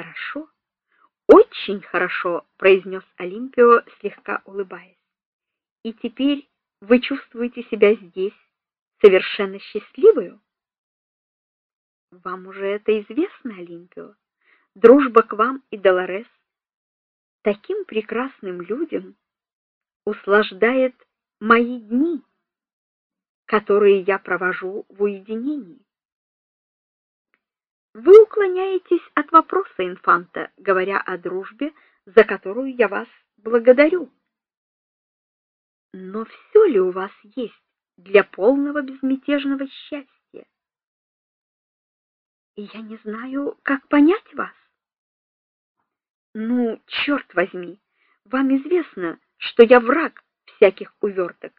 Хорошо. Очень хорошо, произнес Олимпио, слегка улыбаясь. И теперь вы чувствуете себя здесь совершенно счастливой? Вам уже это известно, Олимпио. Дружба к вам и Долорес таким прекрасным людям услаждает мои дни, которые я провожу в уединении. Вы уклоняетесь от вопроса инфанта, говоря о дружбе, за которую я вас благодарю. Но все ли у вас есть для полного безмятежного счастья? Я не знаю, как понять вас. Ну, черт возьми, вам известно, что я враг всяких уверток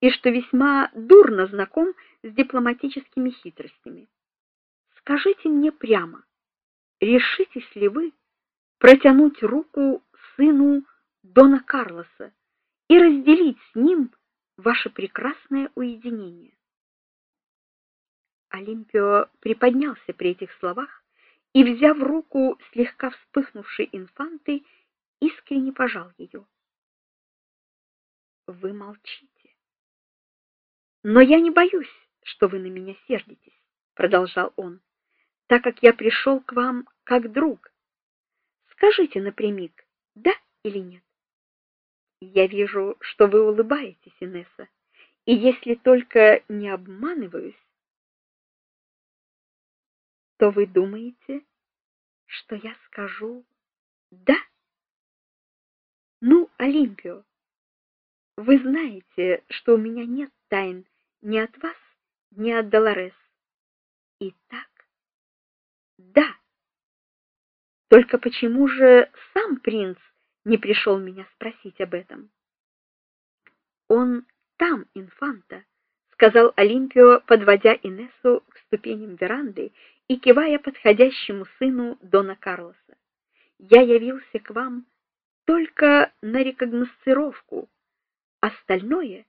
и что весьма дурно знаком с дипломатическими хитростями. Скажите мне прямо, решитесь ли вы протянуть руку сыну дона Карлоса и разделить с ним ваше прекрасное уединение? Олимпио приподнялся при этих словах и, взяв руку слегка вспыхнувшей инфанты, искренне пожал ее. Вы молчите. Но я не боюсь, что вы на меня сердитесь, продолжал он так как я пришел к вам как друг. Скажите напрямик, да или нет? Я вижу, что вы улыбаетесь, Инесса. И если только не обманываюсь, то вы думаете, что я скажу да? Ну, Олимпио, вы знаете, что у меня нет тайн ни от вас, ни от Долорес. И так да. Только почему же сам принц не пришел меня спросить об этом? Он там, инфанта, сказал Олимпио, подводя Инессу к ступеням веранды и кивая подходящему сыну дона Карлоса. Я явился к вам только на рекогносцировку. Остальное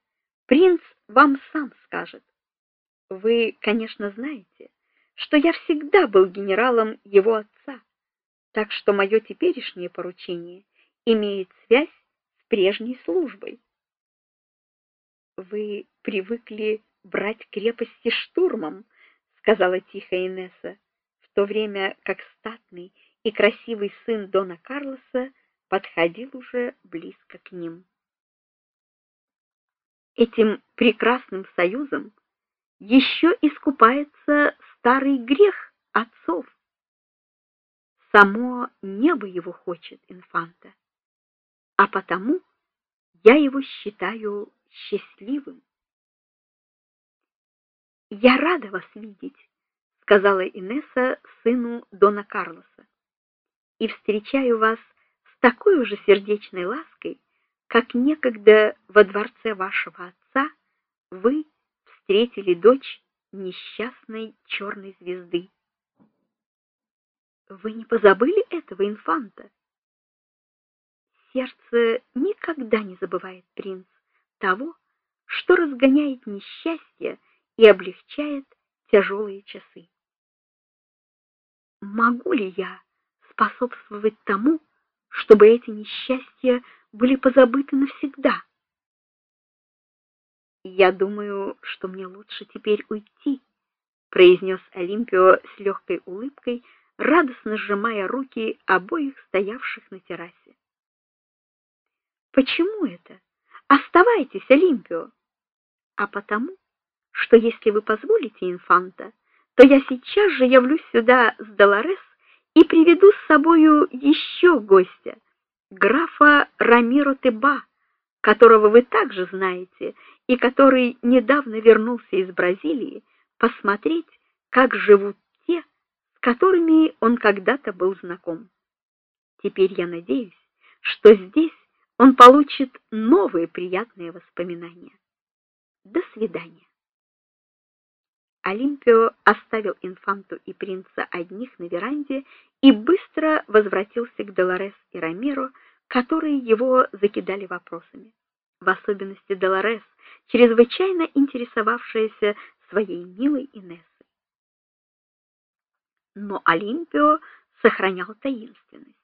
принц вам сам скажет. Вы, конечно, знаете, что я всегда был генералом его отца, так что мое теперешнее поручение имеет связь с прежней службой. Вы привыкли брать крепости штурмом, сказала тихо Инесса, в то время как статный и красивый сын дона Карлоса подходил уже близко к ним. Этим прекрасным союзом еще искупается старый грех отцов. Само небо его хочет, инфанта. А потому я его считаю счастливым. Я рада вас видеть, сказала Инесса сыну дона Карлоса. И встречаю вас с такой же сердечной лаской, как некогда во дворце вашего отца вы встретили дочь несчастной черной звезды. Вы не позабыли этого инфанта? Сердце никогда не забывает принц того, что разгоняет несчастье и облегчает тяжелые часы. Могу ли я способствовать тому, чтобы эти несчастья были позабыты навсегда? Я думаю, что мне лучше теперь уйти, произнес Олимпио с легкой улыбкой, радостно сжимая руки обоих стоявших на террасе. Почему это? Оставайтесь, Олимпио. А потому, что если вы позволите, инфанта, то я сейчас же явлюсь сюда с Долорес и приведу с собою еще гостя, графа Рамиро Теба, которого вы также знаете и который недавно вернулся из Бразилии посмотреть, как живут те, с которыми он когда-то был знаком. Теперь я надеюсь, что здесь он получит новые приятные воспоминания. До свидания. Олимпио оставил инфанту и принца одних на веранде и быстро возвратился к Долорес и Рамиро, которые его закидали вопросами. В особенности Долорес, чрезвычайно интересовавшаяся своей милой Инессой. Но Олимпио сохранял таинственность.